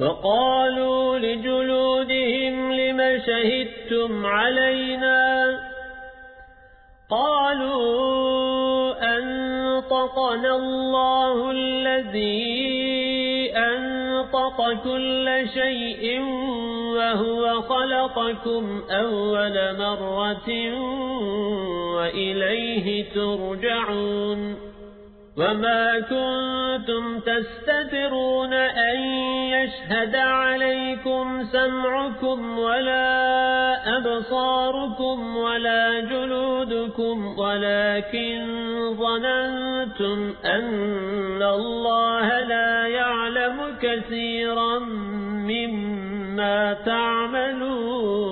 وقالوا لجلودهم لم شهدتم علينا؟ قالوا أنطقنا الله الذي أنطق كل شيء وهو خلقكم أول مرة وإليه ترجعون. وما كنتم تستترون أن يشهد عليكم سمعكم ولا أبصاركم ولا جلودكم ولكن ظننتم أن الله لا يعلم كثيرا مما تعملون.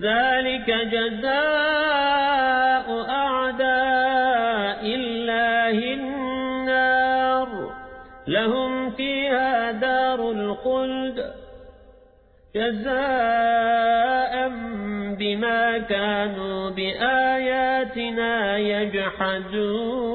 ذلك جزاء أعداء الله النار. لهم فيها دار الخلد. جزاء بما كانوا بآياتنا يجحدون.